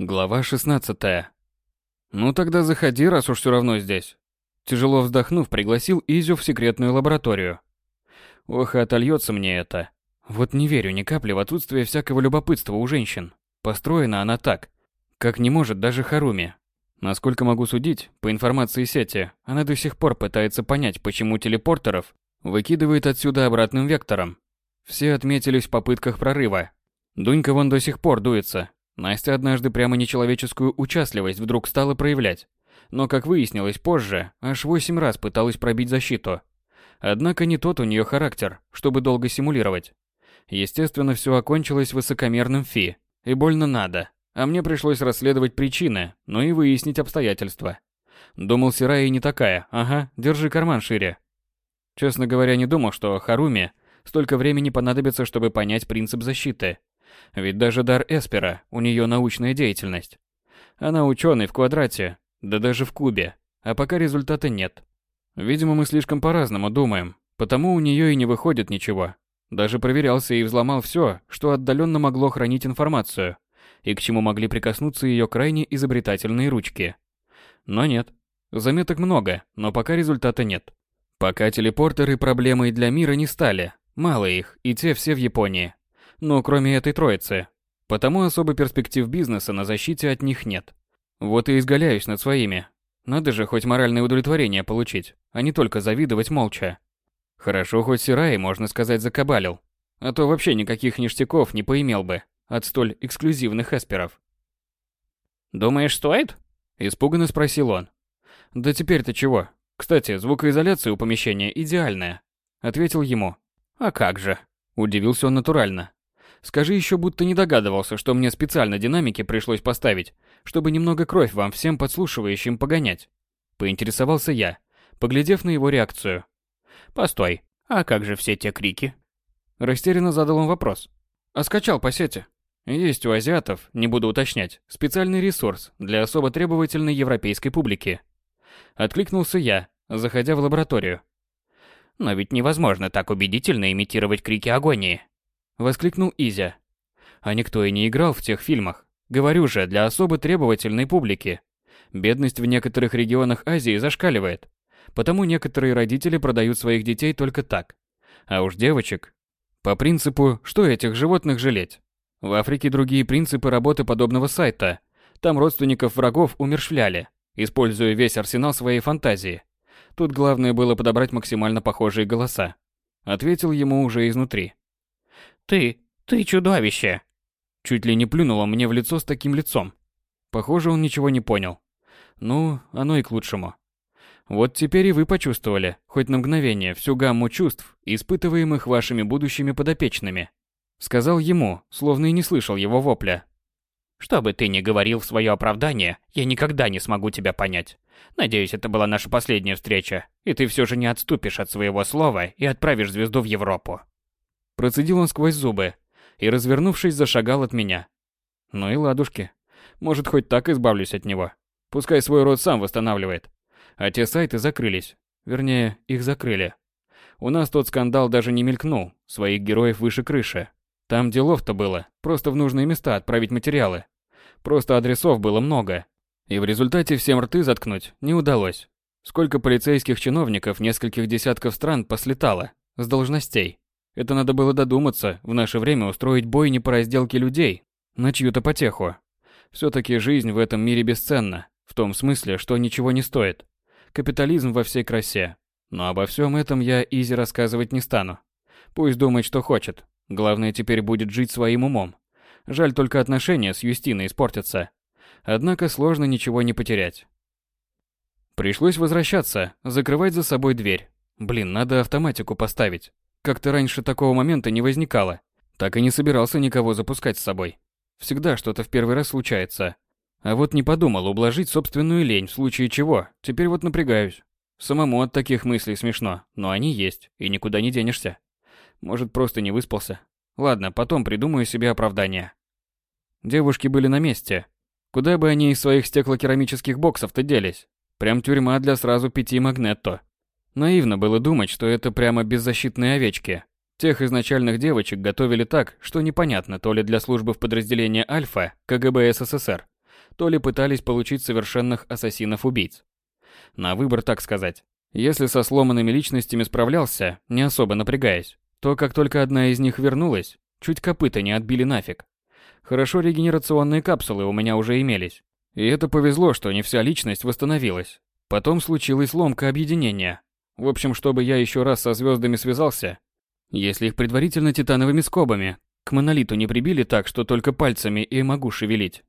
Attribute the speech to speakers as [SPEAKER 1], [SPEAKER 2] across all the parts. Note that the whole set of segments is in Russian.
[SPEAKER 1] Глава 16. Ну тогда заходи, раз уж все равно здесь. Тяжело вздохнув, пригласил Изю в секретную лабораторию. Ох, и отольется мне это. Вот не верю ни капли в отсутствие всякого любопытства у женщин. Построена она так, как не может даже Харуми. Насколько могу судить, по информации сети, она до сих пор пытается понять, почему телепортеров выкидывает отсюда обратным вектором. Все отметились в попытках прорыва. Дунька вон до сих пор дуется, Настя однажды прямо нечеловеческую участливость вдруг стала проявлять. Но, как выяснилось позже, аж восемь раз пыталась пробить защиту. Однако не тот у нее характер, чтобы долго симулировать. Естественно, все окончилось высокомерным фи. И больно надо. А мне пришлось расследовать причины, но и выяснить обстоятельства. Думал, Сирая не такая. Ага, держи карман шире. Честно говоря, не думал, что Харуми столько времени понадобится, чтобы понять принцип защиты. Ведь даже дар Эспера, у нее научная деятельность. Она ученый в квадрате, да даже в кубе, а пока результата нет. Видимо, мы слишком по-разному думаем, потому у нее и не выходит ничего. Даже проверялся и взломал все, что отдаленно могло хранить информацию, и к чему могли прикоснуться ее крайне изобретательные ручки. Но нет. Заметок много, но пока результата нет. Пока телепортеры проблемой для мира не стали. Мало их, и те все в Японии. Но кроме этой троицы. Потому особо перспектив бизнеса на защите от них нет. Вот и изгаляюсь над своими. Надо же хоть моральное удовлетворение получить, а не только завидовать молча. Хорошо, хоть Сирай, можно сказать, закабалил. А то вообще никаких ништяков не поимел бы от столь эксклюзивных эсперов.
[SPEAKER 2] «Думаешь, стоит?»
[SPEAKER 1] – испуганно спросил он. «Да теперь-то чего? Кстати, звукоизоляция у помещения идеальная», – ответил ему.
[SPEAKER 2] «А как же?»
[SPEAKER 1] – удивился он натурально. Скажи еще, будто не догадывался, что мне специально динамики пришлось поставить, чтобы немного кровь вам всем подслушивающим погонять. Поинтересовался я, поглядев на его реакцию.
[SPEAKER 2] Постой, а как же все те крики?
[SPEAKER 1] Растерянно задал он вопрос. А скачал по сети. Есть у азиатов, не буду уточнять, специальный ресурс для особо требовательной европейской публики. Откликнулся я, заходя в лабораторию.
[SPEAKER 2] Но ведь невозможно так убедительно имитировать крики агонии.
[SPEAKER 1] Воскликнул Изя. А никто и не играл в тех фильмах. Говорю же, для особо требовательной публики. Бедность в некоторых регионах Азии зашкаливает. Потому некоторые родители продают своих детей только так. А уж девочек. По принципу, что этих животных жалеть? В Африке другие принципы работы подобного сайта. Там родственников врагов умершвляли, используя весь арсенал своей фантазии. Тут главное было подобрать максимально похожие голоса. Ответил ему уже изнутри.
[SPEAKER 2] Ты, ты чудовище!»
[SPEAKER 1] Чуть ли не плюнула мне в лицо с таким лицом. Похоже, он ничего не понял. Ну, оно и к лучшему. Вот теперь и вы почувствовали, хоть на мгновение, всю гамму чувств, испытываемых вашими будущими подопечными. Сказал ему, словно и не слышал его вопля.
[SPEAKER 2] Что бы ты ни говорил в свое оправдание, я никогда не смогу тебя понять. Надеюсь, это была наша последняя встреча, и ты все же не отступишь от своего слова и отправишь звезду в Европу.
[SPEAKER 1] Процедил он сквозь зубы и, развернувшись, зашагал от меня. Ну и ладушки. Может, хоть так избавлюсь от него. Пускай свой род сам восстанавливает. А те сайты закрылись. Вернее, их закрыли. У нас тот скандал даже не мелькнул, своих героев выше крыши. Там делов-то было, просто в нужные места отправить материалы. Просто адресов было много. И в результате всем рты заткнуть не удалось. Сколько полицейских чиновников нескольких десятков стран послетало с должностей. Это надо было додуматься, в наше время устроить бой не по разделке людей, на чью-то потеху. Все-таки жизнь в этом мире бесценна, в том смысле, что ничего не стоит. Капитализм во всей красе. Но обо всем этом я Изи рассказывать не стану. Пусть думает, что хочет. Главное теперь будет жить своим умом. Жаль только отношения с Юстиной испортятся. Однако сложно ничего не потерять. Пришлось возвращаться, закрывать за собой дверь. Блин, надо автоматику поставить. Как-то раньше такого момента не возникало. Так и не собирался никого запускать с собой. Всегда что-то в первый раз случается. А вот не подумал ублажить собственную лень, в случае чего. Теперь вот напрягаюсь. Самому от таких мыслей смешно, но они есть, и никуда не денешься. Может, просто не выспался. Ладно, потом придумаю себе оправдание. Девушки были на месте. Куда бы они из своих стеклокерамических боксов-то делись? Прям тюрьма для сразу пяти магнетто. Наивно было думать, что это прямо беззащитные овечки. Тех изначальных девочек готовили так, что непонятно, то ли для службы в подразделении Альфа КГБ СССР, то ли пытались получить совершенных ассасинов-убийц. На выбор, так сказать. Если со сломанными личностями справлялся, не особо напрягаясь, то как только одна из них вернулась, чуть копыта не отбили нафиг. Хорошо регенерационные капсулы у меня уже имелись. И это повезло, что не вся личность восстановилась. Потом случилась ломка объединения. В общем, чтобы я еще раз со звездами связался, если их предварительно титановыми скобами к монолиту не прибили так, что только пальцами и могу шевелить.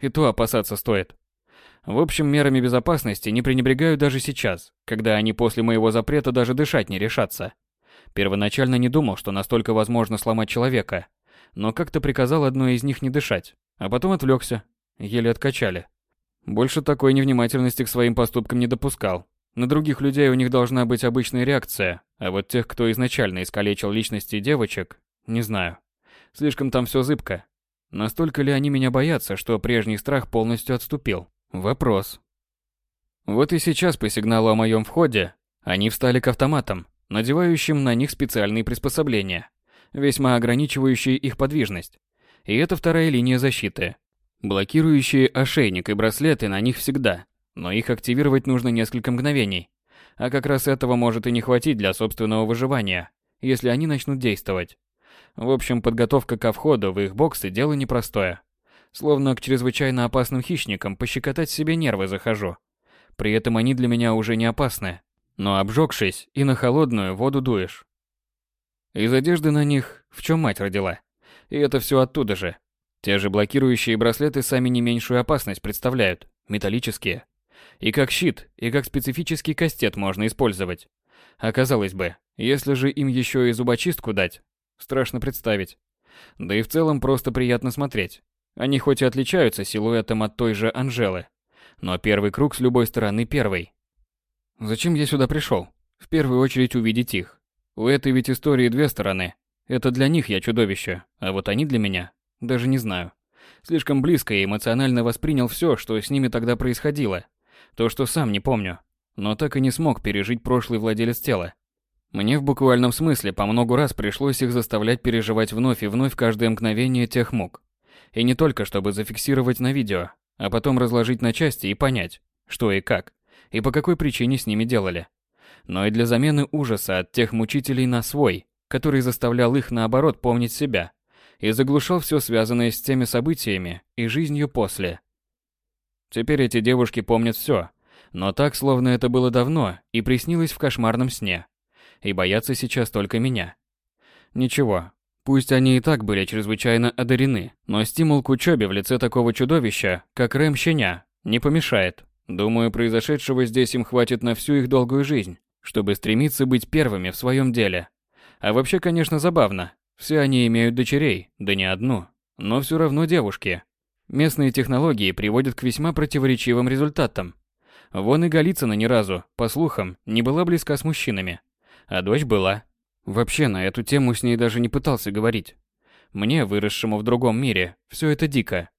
[SPEAKER 1] И то опасаться стоит. В общем, мерами безопасности не пренебрегаю даже сейчас, когда они после моего запрета даже дышать не решатся. Первоначально не думал, что настолько возможно сломать человека, но как-то приказал одной из них не дышать, а потом отвлекся, еле откачали. Больше такой невнимательности к своим поступкам не допускал. На других людей у них должна быть обычная реакция, а вот тех, кто изначально искалечил личности девочек, не знаю. Слишком там все зыбко. Настолько ли они меня боятся, что прежний страх полностью отступил? Вопрос. Вот и сейчас по сигналу о моем входе они встали к автоматам, надевающим на них специальные приспособления, весьма ограничивающие их подвижность. И это вторая линия защиты, блокирующие ошейник и браслеты на них всегда, но их активировать нужно несколько мгновений. А как раз этого может и не хватить для собственного выживания, если они начнут действовать. В общем, подготовка ко входу в их боксы дело непростое. Словно к чрезвычайно опасным хищникам пощекотать себе нервы захожу. При этом они для меня уже не опасны. Но обжегшись, и на холодную воду дуешь. Из одежды на них в чем мать родила. И это все оттуда же. Те же блокирующие браслеты сами не меньшую опасность представляют. Металлические. И как щит, и как специфический кастет можно использовать. Оказалось бы, если же им еще и зубочистку дать, страшно представить. Да и в целом просто приятно смотреть. Они хоть и отличаются силуэтом от той же Анжелы, но первый круг с любой стороны первый. Зачем я сюда пришел? В первую очередь увидеть их. У этой ведь истории две стороны. Это для них я чудовище, а вот они для меня. Даже не знаю. Слишком близко и эмоционально воспринял все, что с ними тогда происходило. То, что сам не помню. Но так и не смог пережить прошлый владелец тела. Мне в буквальном смысле по много раз пришлось их заставлять переживать вновь и вновь каждое мгновение тех мук. И не только чтобы зафиксировать на видео, а потом разложить на части и понять, что и как, и по какой причине с ними делали. Но и для замены ужаса от тех мучителей на свой, который заставлял их наоборот помнить себя, и заглушал все связанное с теми событиями и жизнью после. Теперь эти девушки помнят все, но так, словно это было давно и приснилось в кошмарном сне. И боятся сейчас только меня. Ничего, Пусть они и так были чрезвычайно одарены, но стимул к учебе в лице такого чудовища, как Рэм Щеня, не помешает. Думаю, произошедшего здесь им хватит на всю их долгую жизнь, чтобы стремиться быть первыми в своем деле. А вообще, конечно, забавно. Все они имеют дочерей, да не одну, но все равно девушки. Местные технологии приводят к весьма противоречивым результатам. Вон и Голицына ни разу, по слухам, не была близка с мужчинами. А дочь была. Вообще на эту тему с ней даже не пытался говорить. Мне, выросшему в другом мире, все это дико.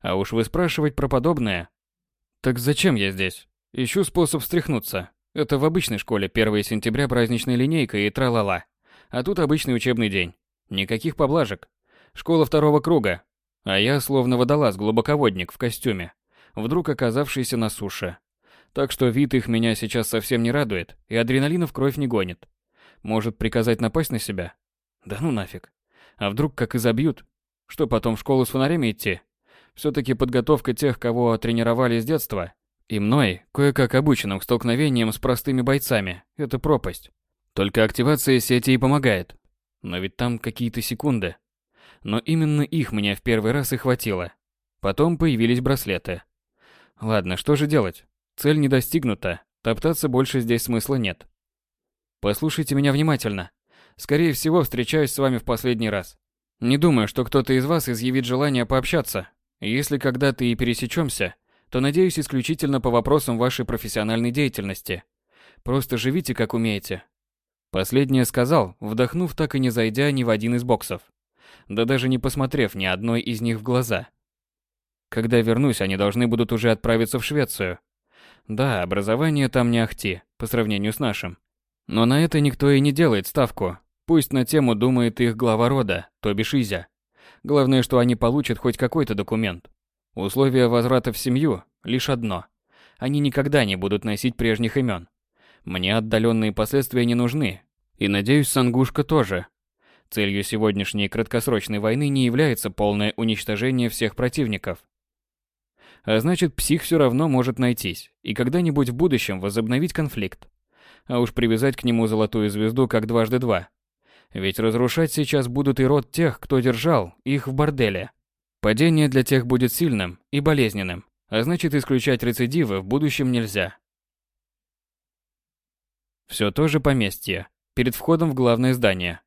[SPEAKER 1] А уж вы спрашивать про подобное? Так зачем я здесь? Ищу способ встряхнуться. Это в обычной школе 1 сентября праздничная линейка и тра-ла-ла. А тут обычный учебный день. Никаких поблажек. Школа второго круга. А я словно водолаз-глубоководник в костюме, вдруг оказавшийся на суше. Так что вид их меня сейчас совсем не радует, и адреналина в кровь не гонит. Может приказать напасть на себя? Да ну нафиг. А вдруг как и забьют? Что потом в школу с фонарями идти? Все-таки подготовка тех, кого тренировали с детства, и мной, кое-как обученным к столкновениям с простыми бойцами, это пропасть. Только активация сети и помогает. Но ведь там какие-то секунды. Но именно их мне в первый раз и хватило. Потом появились браслеты. Ладно, что же делать? Цель не достигнута, топтаться больше здесь смысла нет. Послушайте меня внимательно. Скорее всего, встречаюсь с вами в последний раз. Не думаю, что кто-то из вас изъявит желание пообщаться. Если когда-то и пересечемся, то надеюсь исключительно по вопросам вашей профессиональной деятельности. Просто живите как умеете. Последнее сказал, вдохнув так и не зайдя ни в один из боксов. Да даже не посмотрев ни одной из них в глаза. Когда вернусь, они должны будут уже отправиться в Швецию. Да, образование там не ахти, по сравнению с нашим. Но на это никто и не делает ставку. Пусть на тему думает их глава рода, то бишь Изя. Главное, что они получат хоть какой-то документ. Условие возврата в семью лишь одно. Они никогда не будут носить прежних имен. Мне отдаленные последствия не нужны. И надеюсь, Сангушка тоже. Целью сегодняшней краткосрочной войны не является полное уничтожение всех противников. А значит, псих все равно может найтись и когда-нибудь в будущем возобновить конфликт. А уж привязать к нему золотую звезду как дважды два. Ведь разрушать сейчас будут и род тех, кто держал их в борделе. Падение для тех будет сильным и болезненным, а значит исключать рецидивы в будущем нельзя. Все то же поместье, перед входом в главное здание.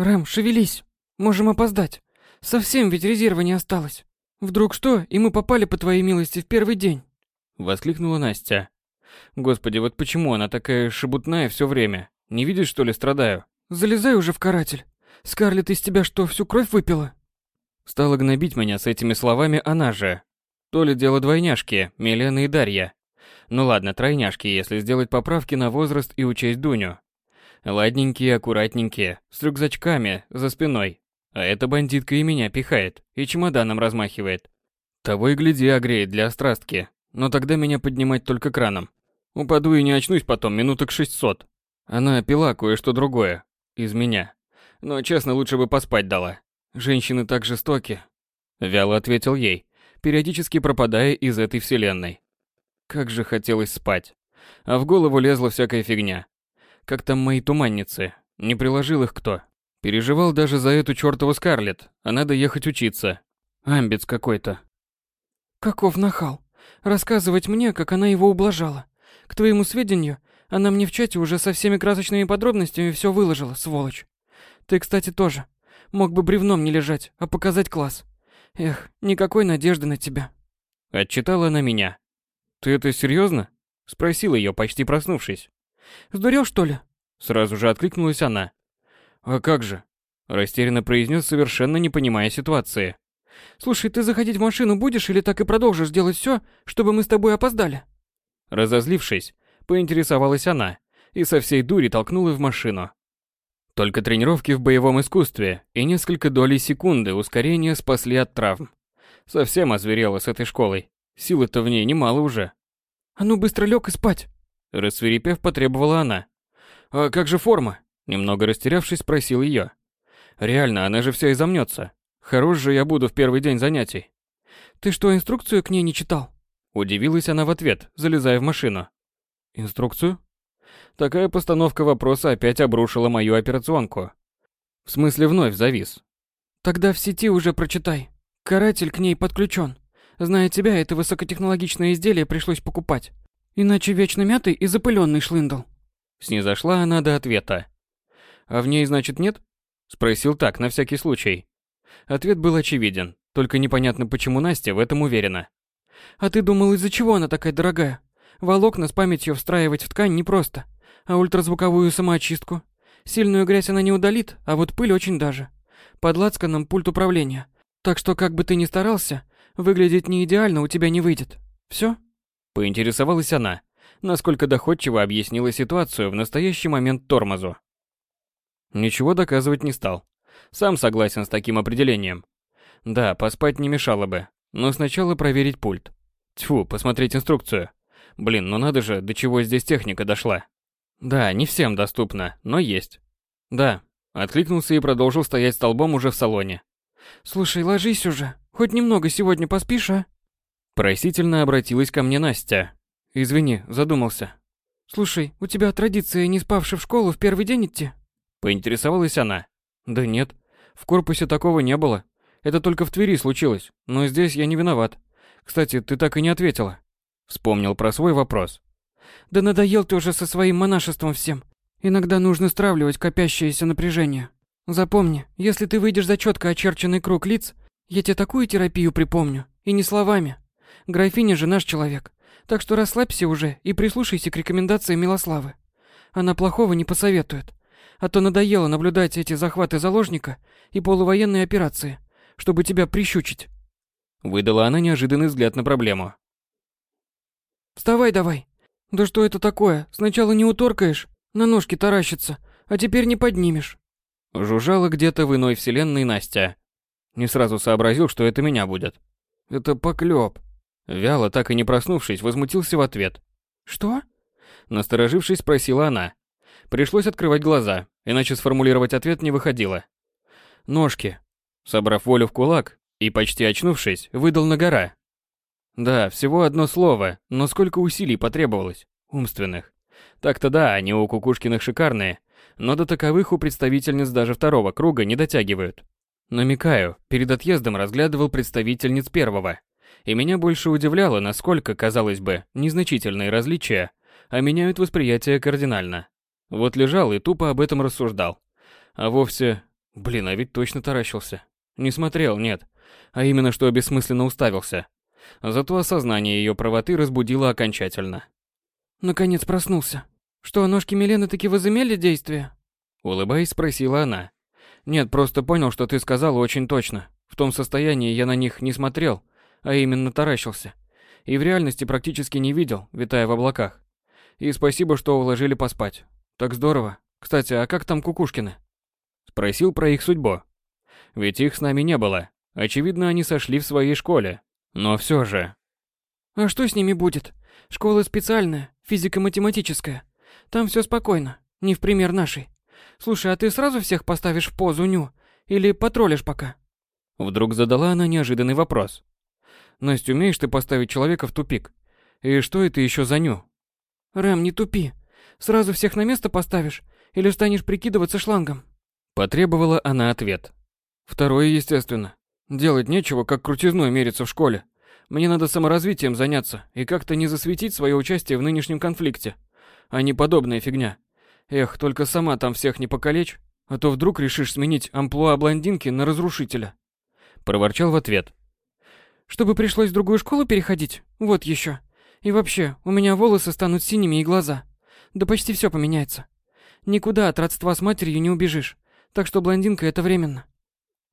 [SPEAKER 3] «Рэм, шевелись! Можем опоздать. Совсем ведь резерва не осталось. Вдруг что, и мы попали по твоей милости в первый день?»
[SPEAKER 1] Воскликнула Настя. Господи, вот почему она такая шебутная все время? Не видишь, что ли, страдаю?
[SPEAKER 3] Залезай уже в каратель. Скарлетт из тебя что, всю кровь выпила?
[SPEAKER 1] Стала гнобить меня с этими словами она же. То ли дело двойняшки, Милена и Дарья. Ну ладно, тройняшки, если сделать поправки на возраст и учесть Дуню. Ладненькие, аккуратненькие, с рюкзачками, за спиной. А эта бандитка и меня пихает, и чемоданом размахивает. Того и гляди, огреет для острастки. Но тогда меня поднимать только краном. Упаду и не очнусь потом минуток шестьсот. Она пила кое-что другое. Из меня. Но, честно, лучше бы поспать дала. Женщины так жестоки. Вяло ответил ей, периодически пропадая из этой вселенной. Как же хотелось спать. А в голову лезла всякая фигня. Как там мои туманницы? Не приложил их кто? Переживал даже за эту чёртову Скарлетт, а надо ехать учиться. Амбец какой-то.
[SPEAKER 3] Каков нахал. Рассказывать мне, как она его ублажала. К твоему сведению, она мне в чате уже со всеми красочными подробностями все выложила, сволочь. Ты, кстати, тоже. Мог бы бревном не лежать, а показать класс. Эх, никакой надежды на тебя.
[SPEAKER 1] Отчитала она меня. «Ты это серьезно? Спросил ее, почти проснувшись.
[SPEAKER 3] «Сдурел, что ли?»
[SPEAKER 1] Сразу же откликнулась она. «А как же?» Растерянно произнес, совершенно не понимая ситуации.
[SPEAKER 3] «Слушай, ты заходить в машину будешь или так и продолжишь делать все, чтобы мы с тобой опоздали?»
[SPEAKER 1] Разозлившись, поинтересовалась она и со всей дури толкнула в машину. Только тренировки в боевом искусстве и несколько долей секунды ускорения спасли от травм. Совсем озверела с этой школой. Силы-то в ней немало уже.
[SPEAKER 3] А ну быстро лег и спать.
[SPEAKER 1] Рассверепев, потребовала она. А как же форма? Немного растерявшись, спросил ее. Реально, она же вся изомнется. Хорош же я буду в первый день занятий.
[SPEAKER 3] Ты что, инструкцию к ней не читал?
[SPEAKER 1] Удивилась она в ответ, залезая в машину. Инструкцию? Такая постановка вопроса опять обрушила мою операционку. В смысле вновь завис.
[SPEAKER 3] Тогда в сети уже прочитай. Каратель к ней подключен. Зная тебя, это высокотехнологичное изделие пришлось покупать. Иначе вечно мятый и запыленный шлындал.
[SPEAKER 1] Снизошла она до ответа. «А в ней, значит, нет?» Спросил так, на всякий случай. Ответ был очевиден, только непонятно, почему Настя в этом уверена.
[SPEAKER 3] «А ты думал, из-за чего она такая дорогая? Волокна с памятью встраивать в ткань непросто, а ультразвуковую самоочистку? Сильную грязь она не удалит, а вот пыль очень даже. Под лацканом пульт управления. Так что, как бы ты ни старался, Выглядеть не идеально у тебя не выйдет. Все?
[SPEAKER 1] Поинтересовалась она, насколько доходчиво объяснила ситуацию в настоящий момент тормозу. Ничего доказывать не стал. Сам согласен с таким определением. Да, поспать не мешало бы, но сначала проверить пульт. Тьфу, посмотреть инструкцию. Блин, ну надо же, до чего здесь техника дошла. Да, не всем доступно, но есть. Да, откликнулся и продолжил стоять столбом уже в салоне.
[SPEAKER 3] Слушай, ложись уже. Хоть немного сегодня поспишь, а?
[SPEAKER 1] Просительно обратилась ко мне Настя. Извини, задумался.
[SPEAKER 3] Слушай, у тебя традиция не спавши в школу в первый день идти?
[SPEAKER 1] Поинтересовалась она. Да нет, в корпусе такого не было. Это только в Твери случилось, но здесь я не виноват. Кстати, ты так и не ответила. Вспомнил про свой вопрос.
[SPEAKER 3] Да надоел ты уже со своим монашеством всем. Иногда нужно стравливать копящееся напряжение. Запомни, если ты выйдешь за четко очерченный круг лиц, я тебе такую терапию припомню, и не словами. Графиня же наш человек, так что расслабься уже и прислушайся к рекомендациям Милославы. Она плохого не посоветует, а то надоело наблюдать эти захваты заложника и полувоенные операции, чтобы тебя прищучить.
[SPEAKER 1] Выдала она неожиданный взгляд на проблему.
[SPEAKER 3] Вставай давай. Да что это такое? Сначала не уторкаешь, на ножки таращится, а теперь не поднимешь.
[SPEAKER 1] Жужжала где-то в иной вселенной Настя. Не сразу сообразил, что это меня будет. Это поклёб. Вяло, так и не проснувшись, возмутился в ответ.
[SPEAKER 3] Что?
[SPEAKER 1] Насторожившись, спросила она. Пришлось открывать глаза, иначе сформулировать ответ не выходило. Ножки. Собрав волю в кулак и почти очнувшись, выдал на гора. Да, всего одно слово, но сколько усилий потребовалось, умственных. Так-то да, они у Кукушкиных шикарные, но до таковых у представительниц даже второго круга не дотягивают. Намекаю, перед отъездом разглядывал представительниц первого. И меня больше удивляло, насколько, казалось бы, незначительные различия, а меняют восприятие кардинально. Вот лежал и тупо об этом рассуждал. А вовсе... Блин, а ведь точно таращился. Не смотрел, нет. А именно, что бессмысленно уставился. Зато осознание ее правоты разбудило окончательно.
[SPEAKER 3] Наконец проснулся. Что, ножки Милены таки возымели действие?
[SPEAKER 1] Улыбаясь, спросила она. Нет, просто понял, что ты сказала очень точно. В том состоянии я на них не смотрел, а именно таращился. И в реальности практически не видел, витая в облаках. И спасибо, что уложили поспать. Так здорово. Кстати, а как там Кукушкины? Спросил про их судьбу. Ведь их с нами не было. Очевидно, они сошли в своей школе. Но все же...
[SPEAKER 3] А что с ними будет? Школа специальная, физико-математическая. Там все спокойно, не в пример нашей. Слушай, а ты сразу всех поставишь в позу ню? Или потроллишь пока?
[SPEAKER 1] Вдруг задала она неожиданный вопрос. Настя, умеешь ты поставить человека в тупик? И что это еще за ню?
[SPEAKER 3] Рэм, не тупи. Сразу всех на место поставишь? Или станешь прикидываться шлангом?
[SPEAKER 1] Потребовала она ответ. Второе, естественно. Делать нечего, как крутизной мериться в школе. Мне надо саморазвитием заняться и как-то не засветить свое участие в нынешнем конфликте, а не подобная фигня. Эх, только сама там всех не покалечь, а то вдруг решишь сменить амплуа блондинки на разрушителя. Проворчал в ответ.
[SPEAKER 3] Чтобы пришлось в другую школу переходить? Вот еще. И вообще, у меня волосы станут синими и глаза. Да почти все поменяется. Никуда от родства с матерью не убежишь. Так что блондинка это временно.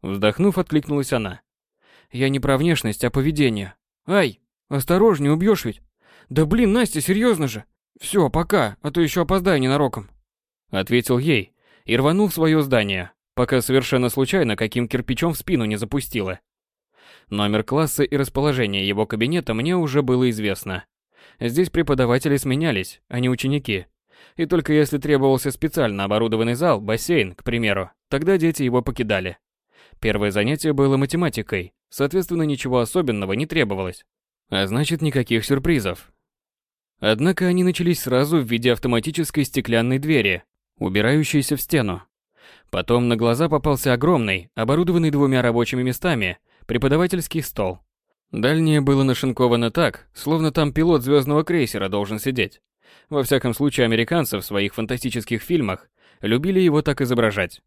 [SPEAKER 1] Вздохнув, откликнулась она. Я не про внешность, а поведение. Ай, осторожнее, убьешь ведь. Да блин, Настя, серьезно же. Все, пока, а то еще опоздаю ненароком. Ответил ей и рванул в свое здание, пока совершенно случайно каким кирпичом в спину не запустило. Номер класса и расположение его кабинета мне уже было известно. Здесь преподаватели сменялись, а не ученики. И только если требовался специально оборудованный зал, бассейн, к примеру, тогда дети его покидали. Первое занятие было математикой, соответственно, ничего особенного не требовалось. А значит, никаких сюрпризов. Однако они начались сразу в виде автоматической стеклянной двери, убирающейся в стену. Потом на глаза попался огромный, оборудованный двумя рабочими местами, преподавательский стол. Дальнее было нашинковано так, словно там пилот звездного крейсера должен сидеть. Во всяком случае, американцы в своих фантастических фильмах любили его так изображать.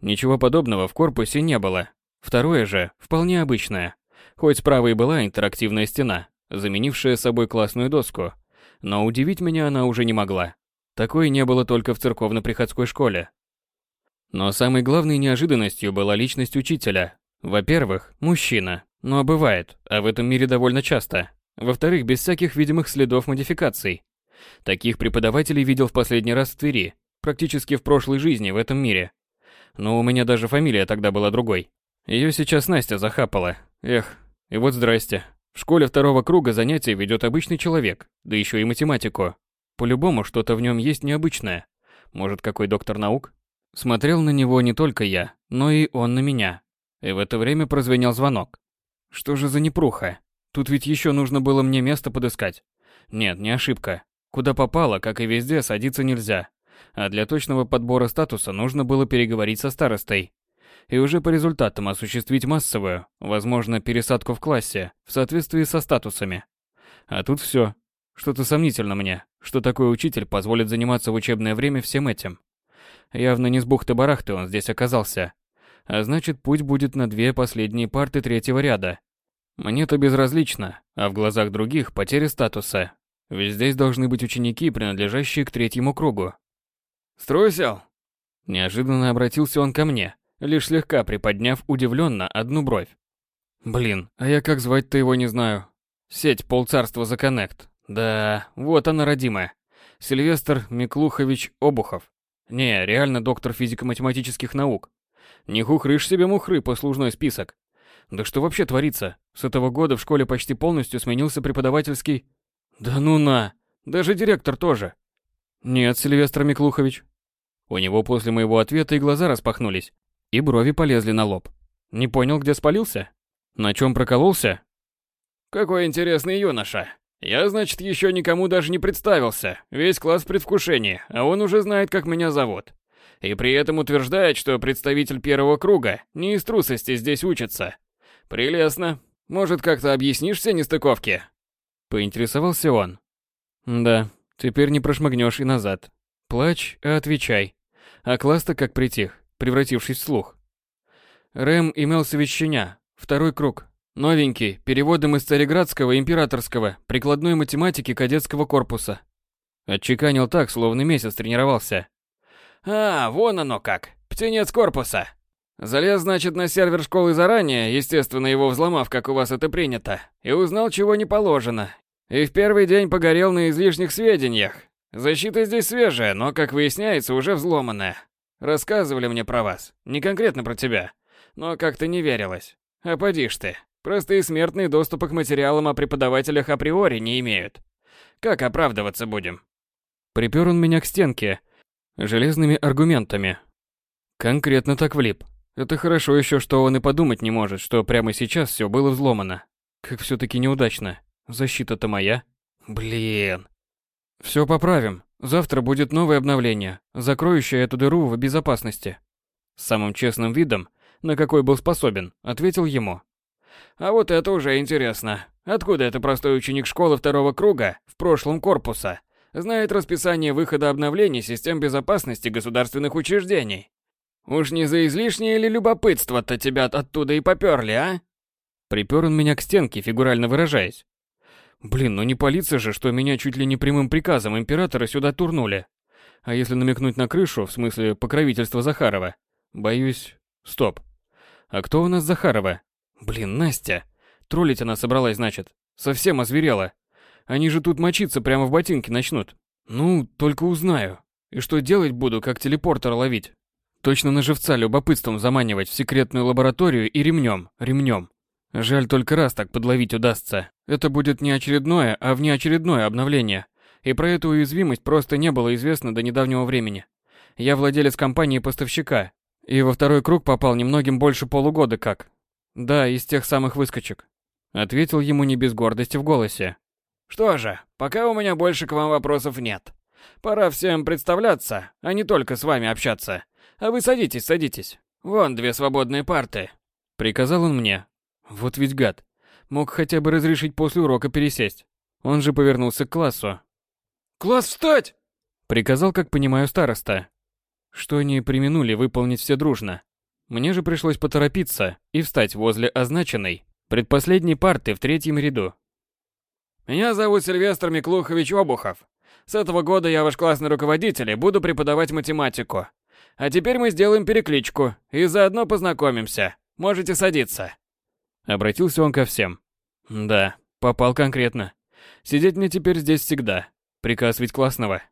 [SPEAKER 1] Ничего подобного в корпусе не было. Второе же, вполне обычное. Хоть справа и была интерактивная стена, заменившая собой классную доску, но удивить меня она уже не могла. Такой не было только в церковно-приходской школе. Но самой главной неожиданностью была личность учителя. Во-первых, мужчина, но бывает, а в этом мире довольно часто. Во-вторых, без всяких видимых следов модификаций. Таких преподавателей видел в последний раз в Твери, практически в прошлой жизни в этом мире. Но у меня даже фамилия тогда была другой. Ее сейчас Настя захапала. Эх, и вот здрасте. В школе второго круга занятия ведет обычный человек, да еще и математику. По-любому что-то в нем есть необычное. Может, какой доктор наук? Смотрел на него не только я, но и он на меня. И в это время прозвенел звонок. Что же за непруха? Тут ведь еще нужно было мне место подыскать. Нет, не ошибка. Куда попало, как и везде, садиться нельзя. А для точного подбора статуса нужно было переговорить со старостой. И уже по результатам осуществить массовую, возможно, пересадку в классе, в соответствии со статусами. А тут все. Что-то сомнительно мне, что такой учитель позволит заниматься в учебное время всем этим. Явно не с бухты-барахты он здесь оказался. А значит, путь будет на две последние парты третьего ряда. Мне-то безразлично, а в глазах других потеря статуса. Ведь здесь должны быть ученики, принадлежащие к третьему кругу. «Струсил?» Неожиданно обратился он ко мне, лишь слегка приподняв удивленно одну бровь. «Блин, а я как звать-то его не знаю. Сеть полцарства за коннект. Да, вот она родимая. Сильвестр Миклухович Обухов. Не, реально доктор физико-математических наук. Не хухрышь себе мухры послужной список. Да что вообще творится? С этого года в школе почти полностью сменился преподавательский... Да ну на! Даже директор тоже. Нет, Сильвестр Миклухович. У него после моего ответа и глаза распахнулись, и брови полезли на лоб. Не понял, где спалился? На чем прокололся? Какой интересный юноша. Я, значит, еще никому даже не представился. Весь класс в предвкушении, а он уже знает, как меня зовут. И при этом утверждает, что представитель первого круга не из трусости здесь учится. Прелестно. Может, как-то объяснишь все нестыковки? Поинтересовался он. Да, теперь не прошмыгнешь и назад. Плачь, а отвечай. А класс-то как притих, превратившись в слух. Рэм имелся ветчиня, второй круг. Новенький, переводом из цареградского императорского прикладной математики кадетского корпуса. Отчеканил так, словно месяц тренировался. А, вон оно как. Птенец корпуса. Залез, значит, на сервер школы заранее, естественно, его взломав, как у вас это принято, и узнал, чего не положено. И в первый день погорел на излишних сведениях. Защита здесь свежая, но, как выясняется, уже взломанная. Рассказывали мне про вас, не конкретно про тебя, но как-то не верилось. А поди ж ты, Простые смертные доступа к материалам о преподавателях априори не имеют. Как оправдываться будем? Припер он меня к стенке железными аргументами. Конкретно так влип. Это хорошо еще, что он и подумать не может, что прямо сейчас все было взломано. Как все-таки неудачно. Защита-то моя. Блин. Все поправим. Завтра будет новое обновление, закроющее эту дыру в безопасности. Самым честным видом, на какой был способен, ответил ему. А вот это уже интересно. Откуда это простой ученик школы второго круга, в прошлом корпуса, знает расписание выхода обновлений систем безопасности государственных учреждений? Уж не за излишнее ли любопытство-то тебя оттуда и попёрли, а? Припёр он меня к стенке, фигурально выражаясь. Блин, ну не полиция же, что меня чуть ли не прямым приказом императора сюда турнули. А если намекнуть на крышу, в смысле покровительства Захарова? Боюсь... Стоп. А кто у нас Захарова? Блин, Настя. Троллить она собралась, значит. Совсем озверела. Они же тут мочиться прямо в ботинки начнут. Ну, только узнаю. И что делать буду, как телепортер ловить? Точно на живца любопытством заманивать в секретную лабораторию и ремнем, ремнем. Жаль, только раз так подловить удастся. Это будет не очередное, а внеочередное обновление. И про эту уязвимость просто не было известно до недавнего времени. Я владелец компании-поставщика, и во второй круг попал немногим больше полугода как. Да, из тех самых выскочек. Ответил ему не без гордости в голосе. Что же, пока у меня больше к вам вопросов нет. Пора всем представляться, а не только с вами общаться. А вы садитесь, садитесь. Вон две свободные парты. Приказал он мне. Вот ведь гад. Мог хотя бы разрешить после урока пересесть. Он же повернулся к классу. «Класс, встать!» Приказал, как понимаю, староста. Что они применули выполнить все дружно. Мне же пришлось поторопиться и встать возле означенной, предпоследней парты в третьем ряду. Меня зовут Сильвестр Миклухович Обухов. С этого года я ваш классный руководитель и буду преподавать математику. А теперь мы сделаем перекличку и заодно познакомимся. Можете садиться. Обратился он ко всем. Да, попал конкретно. Сидеть мне теперь здесь всегда. Приказ ведь классного.